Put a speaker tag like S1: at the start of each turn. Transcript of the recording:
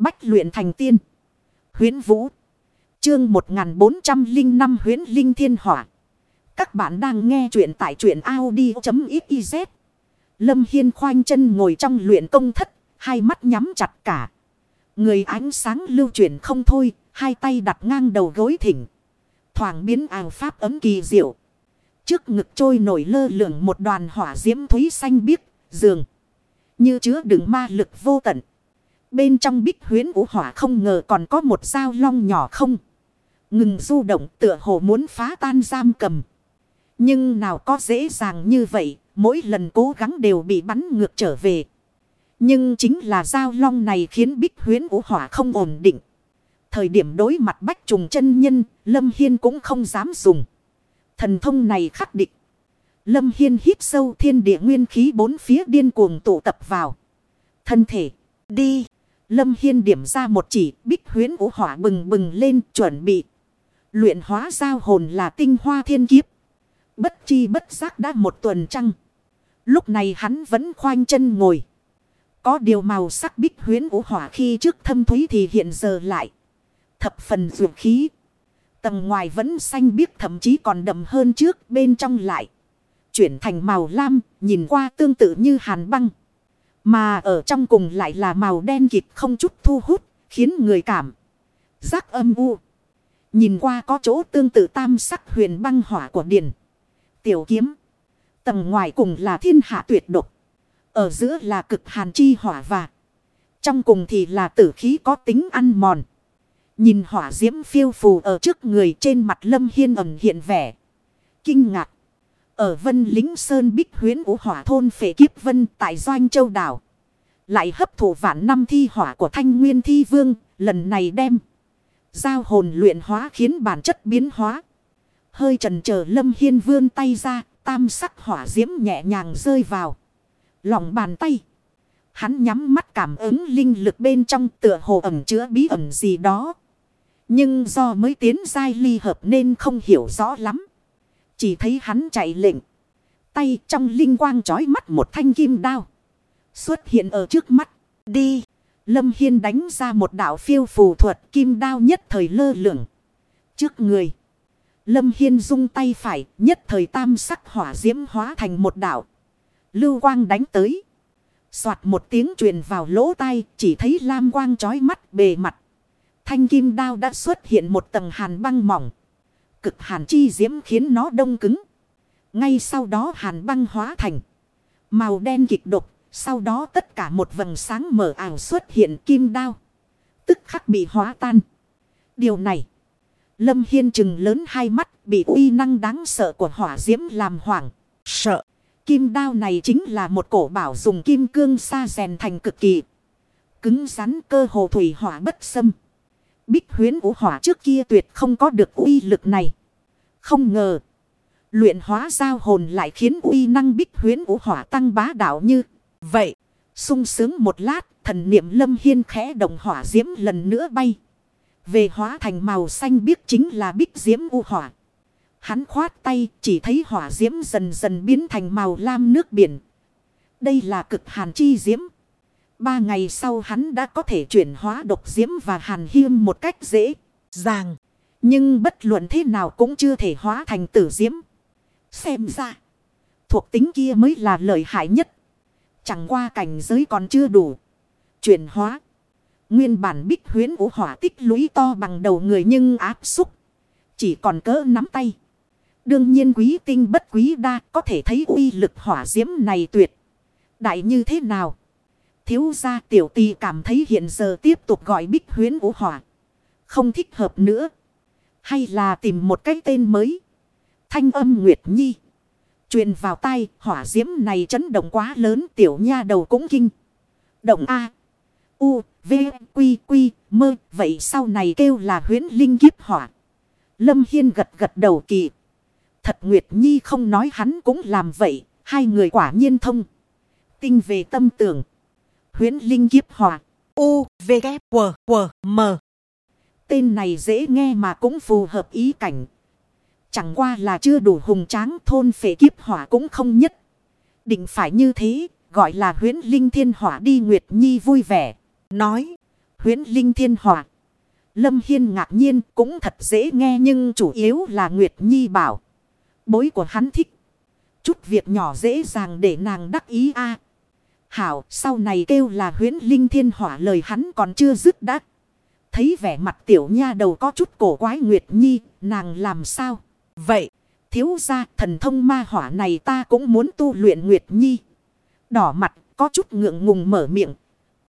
S1: Bách luyện thành tiên. Huyến Vũ. Chương 1405 Huyến Linh Thiên Hỏa. Các bạn đang nghe truyện tại truyện Audi.xyz. Lâm Hiên khoanh chân ngồi trong luyện công thất. Hai mắt nhắm chặt cả. Người ánh sáng lưu chuyển không thôi. Hai tay đặt ngang đầu gối thỉnh. Thoảng biến ảo pháp ấm kỳ diệu. Trước ngực trôi nổi lơ lửng một đoàn hỏa diễm thúy xanh biếc. Dường. Như chứa đựng ma lực vô tận. Bên trong bích huyến vũ hỏa không ngờ còn có một dao long nhỏ không. Ngừng du động tựa hồ muốn phá tan giam cầm. Nhưng nào có dễ dàng như vậy, mỗi lần cố gắng đều bị bắn ngược trở về. Nhưng chính là dao long này khiến bích huyến vũ hỏa không ổn định. Thời điểm đối mặt bách trùng chân nhân, Lâm Hiên cũng không dám dùng. Thần thông này khắc định. Lâm Hiên hít sâu thiên địa nguyên khí bốn phía điên cuồng tụ tập vào. Thân thể, đi. Lâm Hiên điểm ra một chỉ, bích huyến vũ hỏa bừng bừng lên chuẩn bị. Luyện hóa giao hồn là tinh hoa thiên kiếp. Bất chi bất giác đã một tuần trăng. Lúc này hắn vẫn khoanh chân ngồi. Có điều màu sắc bích huyến vũ hỏa khi trước thâm thúy thì hiện giờ lại. Thập phần dược khí. Tầng ngoài vẫn xanh biếc thậm chí còn đậm hơn trước bên trong lại. Chuyển thành màu lam, nhìn qua tương tự như hàn băng. Mà ở trong cùng lại là màu đen kịp không chút thu hút, khiến người cảm. Giác âm u. Nhìn qua có chỗ tương tự tam sắc huyền băng hỏa của điền. Tiểu kiếm. Tầng ngoài cùng là thiên hạ tuyệt độc. Ở giữa là cực hàn chi hỏa và. Trong cùng thì là tử khí có tính ăn mòn. Nhìn hỏa diễm phiêu phù ở trước người trên mặt lâm hiên ẩm hiện vẻ. Kinh ngạc. Ở vân lính sơn bích huyến ủ hỏa thôn phệ kiếp vân tại doanh châu đảo. Lại hấp thụ vạn năm thi hỏa của thanh nguyên thi vương. Lần này đem. Giao hồn luyện hóa khiến bản chất biến hóa. Hơi trần chờ lâm hiên vươn tay ra. Tam sắc hỏa diễm nhẹ nhàng rơi vào. Lòng bàn tay. Hắn nhắm mắt cảm ứng linh lực bên trong tựa hồ ẩm chứa bí ẩn gì đó. Nhưng do mới tiến giai ly hợp nên không hiểu rõ lắm. Chỉ thấy hắn chạy lệnh. Tay trong linh quang trói mắt một thanh kim đao. Xuất hiện ở trước mắt. Đi. Lâm Hiên đánh ra một đạo phiêu phù thuật kim đao nhất thời lơ lửng. Trước người. Lâm Hiên dung tay phải, nhất thời tam sắc hỏa diễm hóa thành một đạo. Lưu quang đánh tới. Xoạt một tiếng truyền vào lỗ tai, chỉ thấy lam quang trói mắt bề mặt. Thanh kim đao đã xuất hiện một tầng hàn băng mỏng. Cực hàn chi diễm khiến nó đông cứng. Ngay sau đó hàn băng hóa thành. Màu đen kịch độc. Sau đó tất cả một vầng sáng mở ảo xuất hiện kim đao. Tức khắc bị hóa tan. Điều này. Lâm Hiên chừng lớn hai mắt, bị uy năng đáng sợ của hỏa diễm làm hoảng. Sợ. Kim đao này chính là một cổ bảo dùng kim cương sa rèn thành cực kỳ. Cứng rắn, cơ hồ thủy hỏa bất xâm. Bích huyến vũ hỏa trước kia tuyệt không có được uy lực này. Không ngờ. Luyện hóa giao hồn lại khiến uy năng bích huyến vũ hỏa tăng bá đạo như vậy. sung sướng một lát, thần niệm lâm hiên khẽ động hỏa diễm lần nữa bay. Về hóa thành màu xanh biếc chính là bích diễm u hỏa. Hắn khoát tay chỉ thấy hỏa diễm dần dần biến thành màu lam nước biển. Đây là cực hàn chi diễm. Ba ngày sau hắn đã có thể chuyển hóa độc diễm và hàn hiêm một cách dễ dàng. Nhưng bất luận thế nào cũng chưa thể hóa thành tử diễm. Xem ra. Thuộc tính kia mới là lợi hại nhất. Chẳng qua cảnh giới còn chưa đủ. Chuyển hóa. Nguyên bản bích huyến vũ hỏa tích lũy to bằng đầu người nhưng áp xúc. Chỉ còn cỡ nắm tay. Đương nhiên quý tinh bất quý đa có thể thấy uy lực hỏa diễm này tuyệt. Đại như thế nào? Thiếu gia tiểu tì cảm thấy hiện giờ tiếp tục gọi bích huyến vũ hỏa. Không thích hợp nữa. Hay là tìm một cái tên mới. Thanh âm Nguyệt Nhi. truyền vào tay hỏa diễm này chấn động quá lớn, tiểu nha đầu cũng kinh. Động A. U. V. Quy. Quy. Mơ. Vậy sau này kêu là huyến linh kiếp hỏa. Lâm Hiên gật gật đầu kỳ. Thật Nguyệt Nhi không nói hắn cũng làm vậy. Hai người quả nhiên thông. Tinh về tâm tưởng. Huyến Linh Kiếp Hỏa. U, V, K, W, W, M. Tên này dễ nghe mà cũng phù hợp ý cảnh. Chẳng qua là chưa đủ hùng tráng thôn phệ kiếp hỏa cũng không nhất. Định phải như thế, gọi là huyến linh thiên hỏa đi Nguyệt Nhi vui vẻ. Nói, Huyến Linh Thiên Hỏa. Lâm Hiên ngạc nhiên cũng thật dễ nghe nhưng chủ yếu là Nguyệt Nhi bảo. Bối của hắn thích. Chút việc nhỏ dễ dàng để nàng đắc ý a Hảo sau này kêu là huyến linh thiên hỏa lời hắn còn chưa dứt đắc. Thấy vẻ mặt tiểu nha đầu có chút cổ quái Nguyệt Nhi, nàng làm sao? Vậy, thiếu ra thần thông ma hỏa này ta cũng muốn tu luyện Nguyệt Nhi. Đỏ mặt, có chút ngượng ngùng mở miệng,